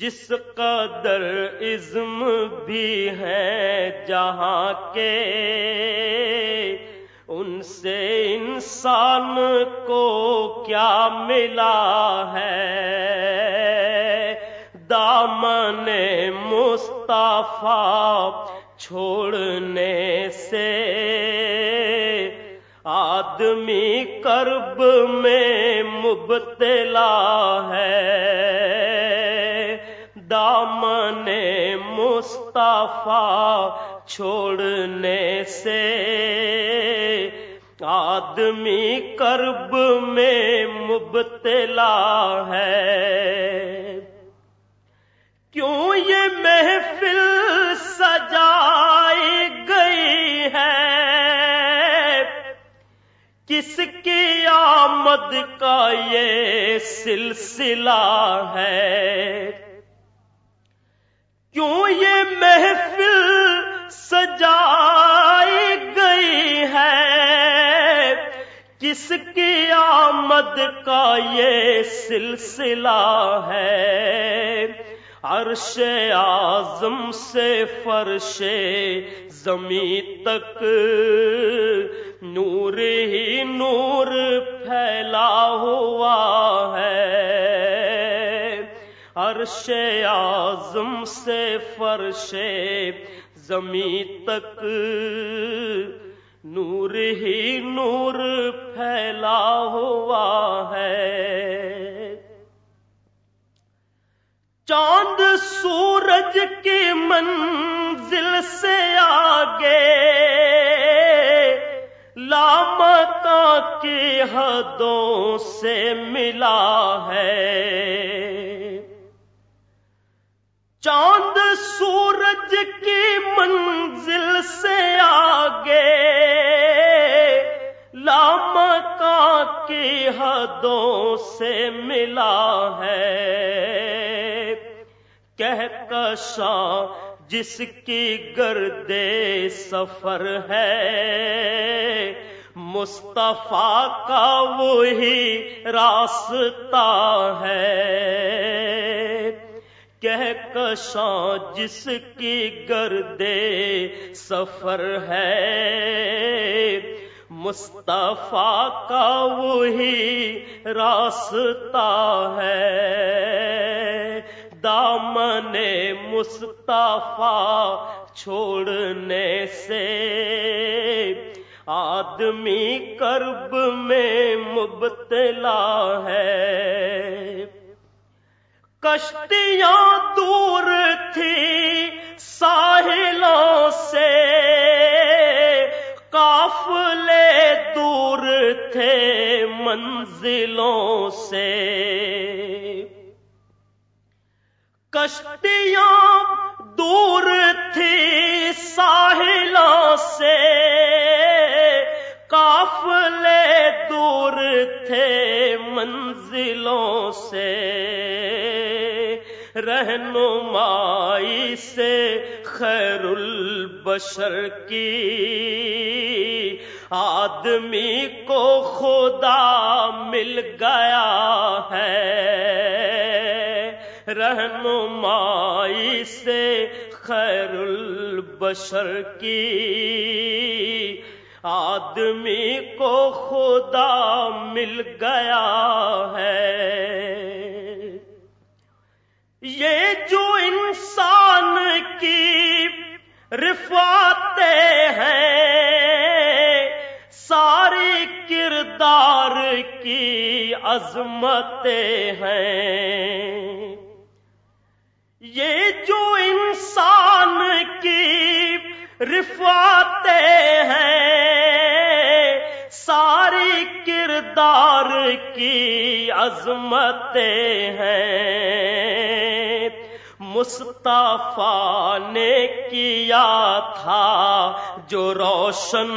جس قدر عزم بھی ہے جہاں کے، ان سے انسان کو کیا ملا ہے؟ دامن مصطفیٰ چھوڑنے سے، آدمی کرب میں مبتلا ہے۔ دامن مصطفیٰ چھوڑنے سے آدمی کرب میں مبتلا ہے۔ کیوں یہ محفل سجائی گئی ہے؟ کس کی آمد کا یہ سلسلہ ہے؟ محفل سجائی گئی ہے۔ کس کی آمد کا یہ سلسلہ ہے؟ عرش آزم سے فرش زمین تک عرش آزم سے فرش زمین تک نور ہی نور پھیلا ہوا ہے۔ چاند سورج کی منزل سے آگے لامتا کی حدوں سے ملا ہے۔ چاند سورج کی منزل سے آگے لام کا کی حدوں سے ملا ہے۔ کہہ کشا جس کی گردے سفر ہے، مصطفیٰ کا وہی راستہ ہے۔ کہہ کشاں جس کی گردے سفر ہے۔ مصطفیٰ کا وہی راستہ ہے۔ دامن مصطفیٰ چھوڑنے سے۔ آدمی کرب میں مبتلا ہے۔ کشتیاں دور تھی ساحلوں سے۔ قافلے دور تھے منزلوں سے۔ کشتیاں دور تھی ساحلوں سے۔ قافلے دور تھے منزلوں سے۔ رہنمائی سے خیر البشر کی۔ آدمی کو خدا مل گیا ہے۔ رہنمائی سے خیر البشر کی۔ آدمی کو خدا مل گیا ہے۔ یہ جو انسان کی رفاتے ہیں ساری کردار کی عظمتیں ہیں۔ یہ جو انسان کی رفاتے ہیں کردار کی عظمتیں ہیں۔ مصطفیٰ نے کیا تھا جو روشن،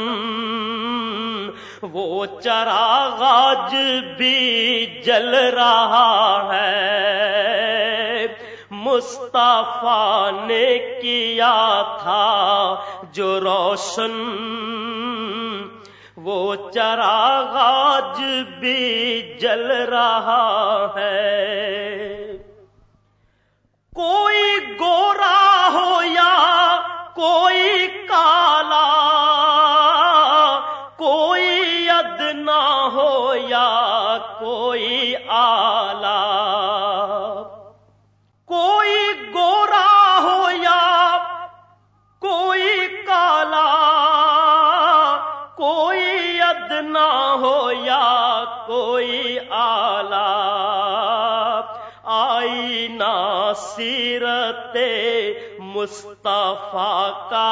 وہ چراغ بھی جل رہا ہے۔ مصطفیٰ نے کیا تھا جو روشن وہ چراغ بھی جل رہا ہے۔ کوئی گورا ہو یا کوئی کالا، کوئی ادنا ہو یا کوئی آلہ، کوئی سیرت مصطفیٰ کا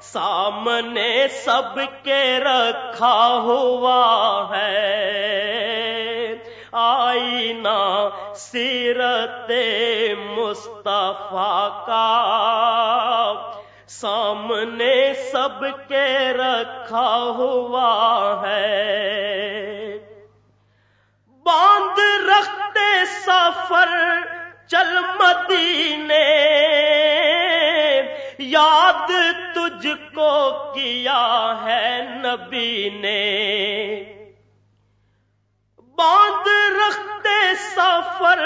سامنے سب کے رکھا ہوا ہے۔ آئینہ سیرت مصطفیٰ کا سامنے سب کے رکھا ہوا ہے۔ باندھ رکھتے سفر چل مدینے، یاد تجھ کو کیا ہے نبی نے؟ باندھ رکھتے سفر،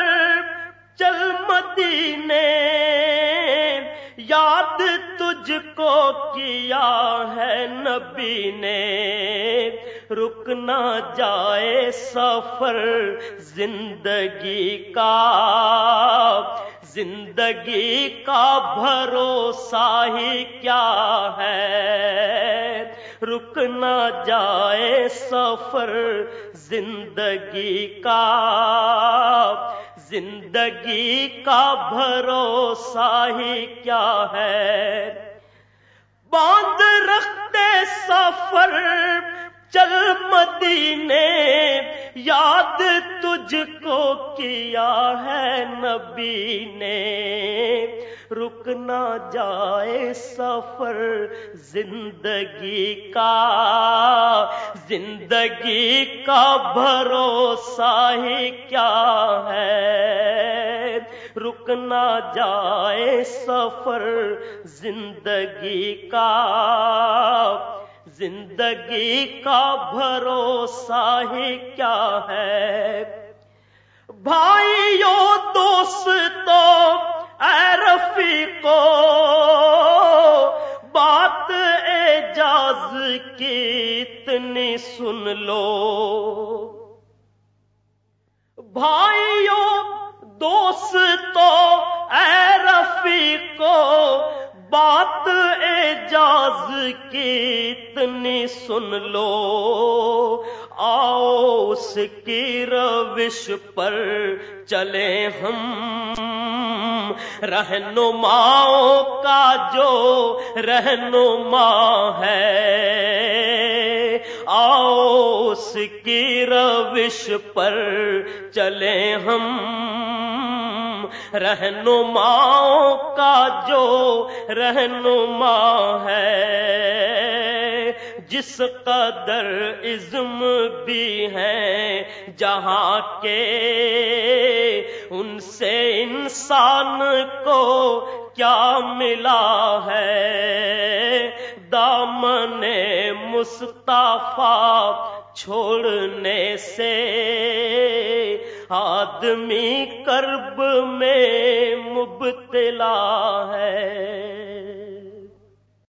چل مدینے، یاد تجھ کو کیا ہے نبی نے؟ رک نہ جائے سفر زندگی کا۔ زندگی کا بھروسہ ہی کیا ہے؟ رک نہ جائے سفر زندگی کا۔ زندگی کا بھروسہ ہی کیا ہے؟ باندھ رکھتے سفر چل مدینے، یاد تجھ کو کیا ہے نبی نے۔ رک نہ جائے سفر زندگی کا زندگی کا بھروسہ ہی کیا ہے۔ رک نہ جائے سفر زندگی کا زندگی کا بھروسہ ہی کیا ہے؟ بھائیو دوستو اے رفیقو بات اعجاز کی اتنی سن لو۔ بھائیو دوستو اے رفیقو بات اعجاز کی سن لو، آؤ اس کی روش پر چلے ہم۔ رہنماؤں کا جو رہنما ہے، آؤ اس کی روش پر چلے ہم۔ رہنماؤں کا جو رہنما ہے جس قدر عزم بھی ہیں جہاں کے، ان سے انسان کو کیا ملا ہے؟ دامن مصطفیٰ چھوڑنے سے، آدمی کرب میں مبتلا ہے۔